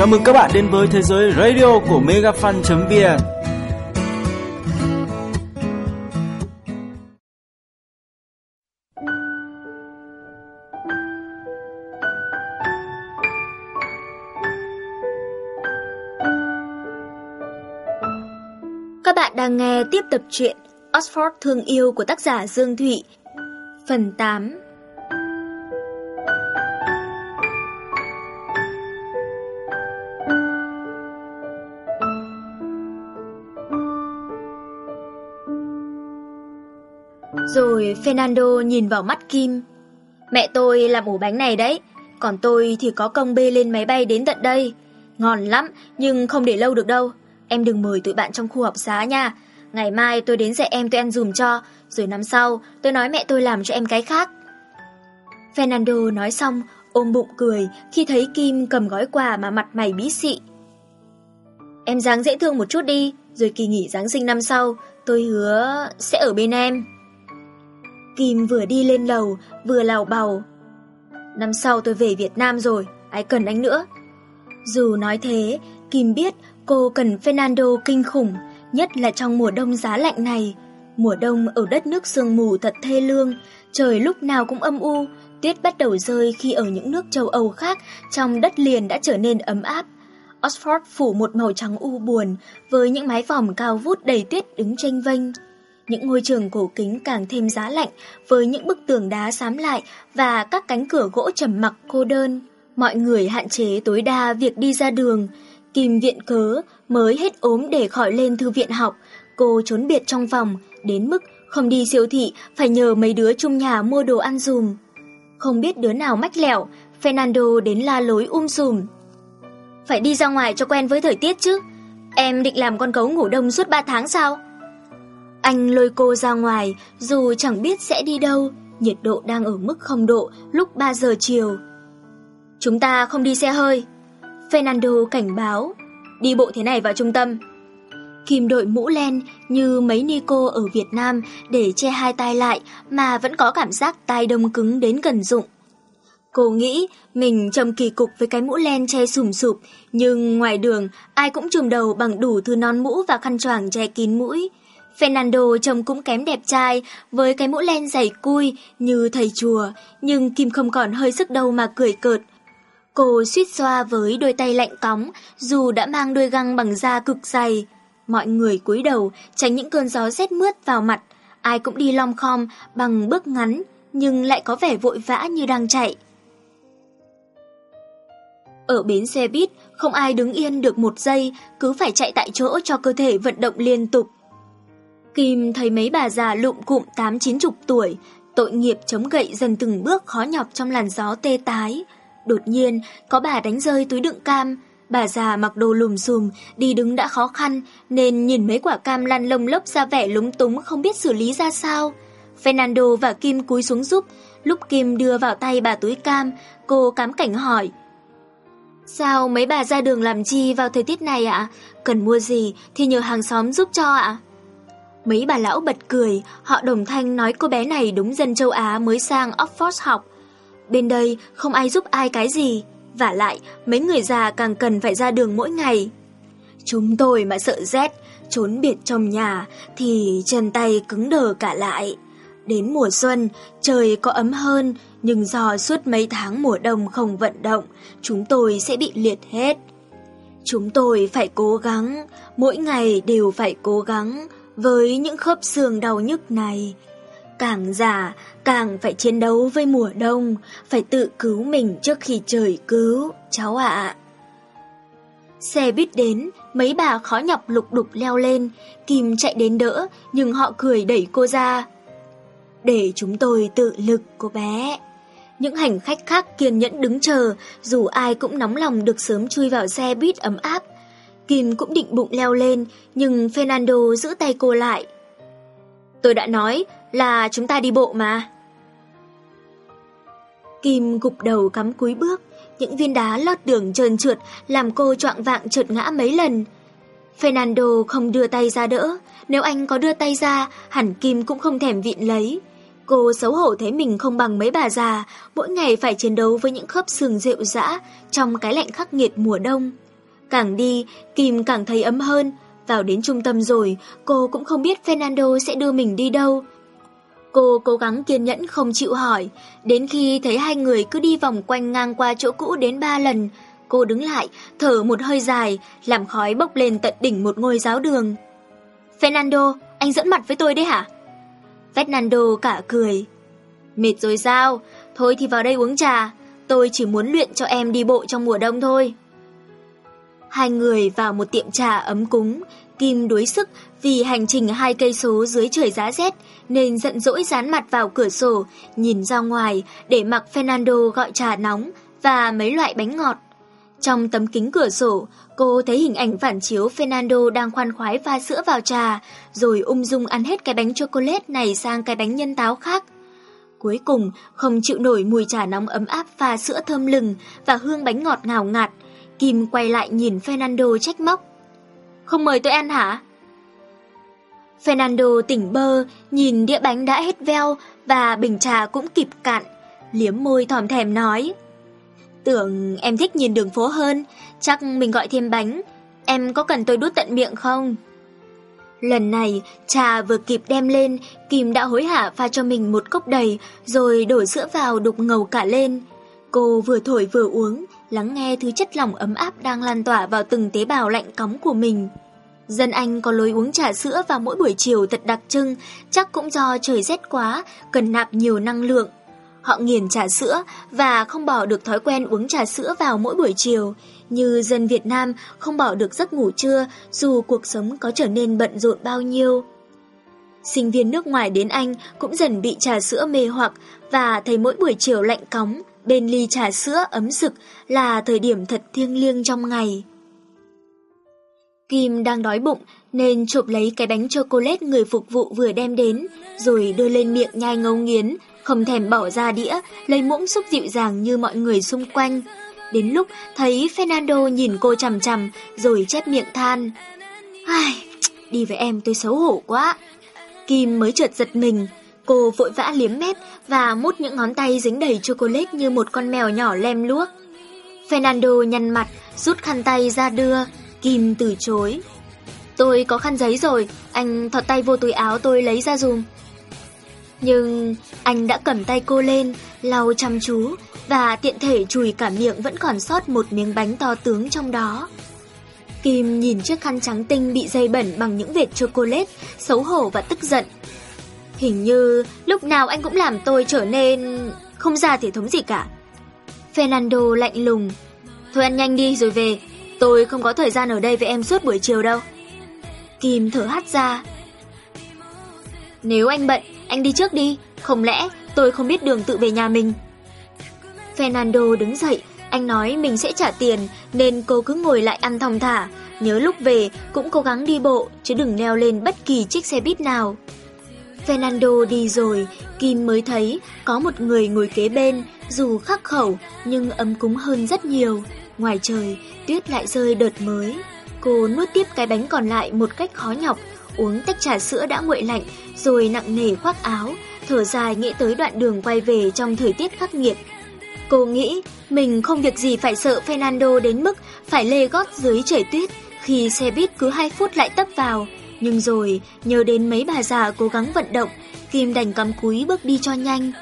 Chào mừng các bạn đến với thế giới radio của megafan.vn Các bạn đang nghe tiếp tập truyện Oxford Thương Yêu của tác giả Dương Thụy, Phần 8 Rồi Fernando nhìn vào mắt Kim. Mẹ tôi làm ổ bánh này đấy, Còn tôi thì có công bê lên máy bay đến tận đây. Ngon lắm, nhưng không để lâu được đâu. Em đừng mời tụi bạn trong khu học xá nha. Ngày mai tôi đến dạy em, tôi ăn dùm cho. Rồi năm sau, tôi nói mẹ tôi làm cho em cái khác. Fernando nói xong, ôm bụng cười khi thấy Kim cầm gói quà mà mặt mày bí xị. Em dáng dễ thương một chút đi, Rồi kỳ nghỉ Giáng sinh năm sau, Tôi hứa sẽ ở bên em. Kim vừa đi lên lầu, Vừa lào bầu Năm sau tôi về Việt Nam rồi, Ai cần anh nữa? Dù nói thế, Kim biết cô cần Fernando kinh khủng, Nhất là trong mùa đông giá lạnh này. Mùa đông ở đất nước sương mù thật thê lương, Trời lúc nào cũng âm u, Tuyết bắt đầu rơi khi ở những nước châu Âu khác Trong đất liền đã trở nên ấm áp. Oxford phủ một màu trắng u buồn Với những mái vòm cao vút đầy tuyết đứng tranh vênh những ngôi trường cổ kính càng thêm giá lạnh với những bức tường đá xám lại và các cánh cửa gỗ trầm mặc cô đơn. Mọi người hạn chế tối đa việc đi ra đường. Kim viện cớ mới hết ốm để khỏi lên thư viện học. Cô trốn biệt trong phòng, đến mức không đi siêu thị phải nhờ mấy đứa chung nhà mua đồ ăn dùm. Không biết đứa nào mách lẻo, Fernando đến la lối um sùm. Phải đi ra ngoài cho quen với thời tiết chứ. Em định làm con cấu ngủ đông suốt 3 tháng sao? Anh lôi cô ra ngoài, dù chẳng biết sẽ đi đâu, nhiệt độ đang ở mức không độ lúc 3 giờ chiều. Chúng ta không đi xe hơi. Fernando cảnh báo, đi bộ thế này vào trung tâm. Kim đội mũ len như mấy Nico ở Việt Nam để che hai tai lại mà vẫn có cảm giác tai đông cứng đến gần dụng. Cô nghĩ mình trông kỳ cục với cái mũ len che sùm sụp, nhưng ngoài đường ai cũng trùm đầu bằng đủ thứ nón mũ và khăn choàng che kín mũi. Fernando trông cũng kém đẹp trai, với cái mũ len dày cui như thầy chùa, nhưng Kim không còn hơi sức đâu mà cười cợt. Cô suýt xoa với đôi tay lạnh cóng, dù đã mang đôi găng bằng da cực dày. Mọi người cúi đầu tránh những cơn gió rét mướt vào mặt, ai cũng đi lom khom bằng bước ngắn, nhưng lại có vẻ vội vã như đang chạy. Ở bến xe buýt, không ai đứng yên được một giây, cứ phải chạy tại chỗ cho cơ thể vận động liên tục. Kim thấy mấy bà già lụm cụm tám chín chục tuổi, tội nghiệp chống gậy dần từng bước khó nhọc trong làn gió tê tái. Đột nhiên, có bà đánh rơi túi đựng cam. Bà già mặc đồ lùm xùm, đi đứng đã khó khăn, nên nhìn mấy quả cam lăn lông lốc ra vẻ lúng túng không biết xử lý ra sao. Fernando và Kim cúi xuống giúp. Lúc Kim đưa vào tay bà túi cam, cô cám cảnh hỏi. Sao mấy bà ra đường làm chi vào thời tiết này ạ? Cần mua gì thì nhờ hàng xóm giúp cho ạ? Mấy bà lão bật cười, họ đồng thanh nói cô bé này đúng dân châu Á mới sang Oxford học. Bên đây không ai giúp ai cái gì, và lại mấy người già càng cần phải ra đường mỗi ngày. Chúng tôi mà sợ rét, trốn biệt trong nhà thì chân tay cứng đờ cả lại. Đến mùa xuân, trời có ấm hơn, nhưng do suốt mấy tháng mùa đông không vận động, chúng tôi sẽ bị liệt hết. Chúng tôi phải cố gắng, mỗi ngày đều phải cố gắng, với những khớp xương đau nhức này. Càng già, càng phải chiến đấu với mùa đông, phải tự cứu mình trước khi trời cứu, cháu ạ. Xe buýt đến, mấy bà khó nhọc lục đục leo lên, Kim chạy đến đỡ, nhưng họ cười đẩy cô ra. Để chúng tôi tự lực cô bé. Những hành khách khác kiên nhẫn đứng chờ, dù ai cũng nóng lòng được sớm chui vào xe buýt ấm áp, Kim cũng định bụng leo lên, nhưng Fernando giữ tay cô lại. Tôi đã nói là chúng ta đi bộ mà. Kim gục đầu cắm cúi bước, những viên đá lót đường trơn trượt làm cô choạng vạng trượt ngã mấy lần. Fernando không đưa tay ra đỡ, nếu anh có đưa tay ra, hẳn Kim cũng không thèm vịn lấy. Cô xấu hổ thấy mình không bằng mấy bà già, mỗi ngày phải chiến đấu với những khớp xương rệu rã trong cái lạnh khắc nghiệt mùa đông. Càng đi, Kim càng thấy ấm hơn. Vào đến trung tâm rồi, cô cũng không biết Fernando sẽ đưa mình đi đâu. Cô cố gắng kiên nhẫn không chịu hỏi, đến khi thấy hai người cứ đi vòng quanh ngang qua chỗ cũ đến ba lần, cô đứng lại, thở một hơi dài, làm khói bốc lên tận đỉnh một ngôi giáo đường. Fernando, anh dẫn mặt với tôi đấy hả? Fernando cả cười. Mệt rồi sao? Thôi thì vào đây uống trà, tôi chỉ muốn luyện cho em đi bộ trong mùa đông thôi. Hai người vào một tiệm trà ấm cúng, Kim đuối sức vì hành trình hai cây số dưới trời giá rét nên giận dỗi dán mặt vào cửa sổ, nhìn ra ngoài để mặc Fernando gọi trà nóng và mấy loại bánh ngọt. Trong tấm kính cửa sổ, cô thấy hình ảnh phản chiếu Fernando đang khoan khoái pha sữa vào trà, rồi ung dung ăn hết cái bánh chocolate này sang cái bánh nhân táo khác. Cuối cùng, không chịu nổi mùi trà nóng ấm áp pha sữa thơm lừng và hương bánh ngọt ngào ngạt, Kim quay lại nhìn Fernando trách móc. Không mời tôi ăn hả? Fernando tỉnh bơ, nhìn đĩa bánh đã hết veo và bình trà cũng kịp cạn, liếm môi thòm thèm nói. Tưởng em thích nhìn đường phố hơn, chắc mình gọi thêm bánh. Em có cần tôi đút tận miệng không? Lần này, trà vừa kịp đem lên, Kim đã hối hả pha cho mình một cốc đầy, rồi đổ sữa vào đục ngầu cả lên. Cô vừa thổi vừa uống, lắng nghe thứ chất lỏng ấm áp đang lan tỏa vào từng tế bào lạnh cóng của mình. Dân Anh có lối uống trà sữa vào mỗi buổi chiều thật đặc trưng, chắc cũng do trời rét quá, cần nạp nhiều năng lượng. Họ nghiền trà sữa và không bỏ được thói quen uống trà sữa vào mỗi buổi chiều, như dân Việt Nam không bỏ được giấc ngủ trưa dù cuộc sống có trở nên bận rộn bao nhiêu. Sinh viên nước ngoài đến Anh cũng dần bị trà sữa mê hoặc và thấy mỗi buổi chiều lạnh cóng, bên ly trà sữa ấm rực là thời điểm thật thiêng liêng trong ngày. Kim đang đói bụng nên chụp lấy cái bánh chocolate người phục vụ vừa đem đến, rồi đưa lên miệng nhai ngấu nghiến, không thèm bỏ ra đĩa, lấy muỗng xúc dịu dàng như mọi người xung quanh. Đến lúc thấy Fernando nhìn cô chằm chằm, rồi chép miệng than. Ai, đi với em tôi xấu hổ quá. Kim mới chợt giật mình, cô vội vã liếm mép và mút những ngón tay dính đầy chocolate như một con mèo nhỏ lem luốc. Fernando nhăn mặt, rút khăn tay ra đưa, Kim từ chối. Tôi có khăn giấy rồi, anh thọt tay vô túi áo tôi lấy ra dùm. Nhưng anh đã cầm tay cô lên, lau chăm chú và tiện thể chùi cả miệng vẫn còn sót một miếng bánh to tướng trong đó. Kim nhìn chiếc khăn trắng tinh bị dây bẩn bằng những vệt chocolate, xấu hổ và tức giận. Hình như lúc nào anh cũng làm tôi trở nên không ra thể thống gì cả. Fernando lạnh lùng. Thôi ăn nhanh đi rồi về, tôi không có thời gian ở đây với em suốt buổi chiều đâu. Kim thở hắt ra. Nếu anh bận, anh đi trước đi, không lẽ tôi không biết đường tự về nhà mình. Fernando đứng dậy, anh nói mình sẽ trả tiền nên cô cứ ngồi lại ăn thong thả, nhớ lúc về cũng cố gắng đi bộ chứ đừng leo lên bất kỳ chiếc xe buýt nào. Fernando đi rồi, Kim mới thấy có một người ngồi kế bên, dù khắc khẩu nhưng ấm cúng hơn rất nhiều. Ngoài trời, tuyết lại rơi đợt mới. Cô nuốt tiếp cái bánh còn lại một cách khó nhọc, uống tách trà sữa đã nguội lạnh, rồi nặng nề khoác áo, thở dài nghĩ tới đoạn đường quay về trong thời tiết khắc nghiệt. Cô nghĩ mình không việc gì phải sợ Fernando đến mức phải lê gót dưới trời tuyết khi xe buýt cứ 2 phút lại tấp vào. Nhưng rồi, nhớ đến mấy bà già cố gắng vận động, Kim đành cắm cúi bước đi cho nhanh.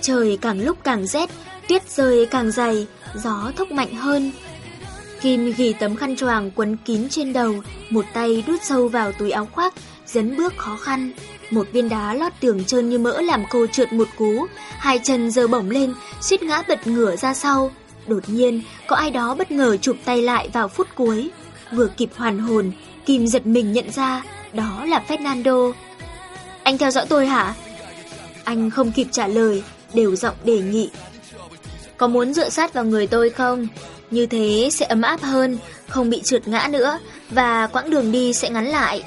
Trời càng lúc càng rét, tuyết rơi càng dày, gió thốc mạnh hơn. Kim ghi tấm khăn choàng quấn kín trên đầu, một tay đút sâu vào túi áo khoác, dấn bước khó khăn. Một viên đá lót tường trơn như mỡ làm cô trượt một cú, hai chân giơ bổng lên, suýt ngã bật ngửa ra sau. Đột nhiên, có ai đó bất ngờ chụp tay lại vào phút cuối. Vừa kịp hoàn hồn, Kim giật mình nhận ra đó là Fernando. Anh theo dõi tôi hả? Anh không kịp trả lời, đều giọng đề nghị. Có muốn dựa sát vào người tôi không? Như thế sẽ ấm áp hơn, không bị trượt ngã nữa và quãng đường đi sẽ ngắn lại.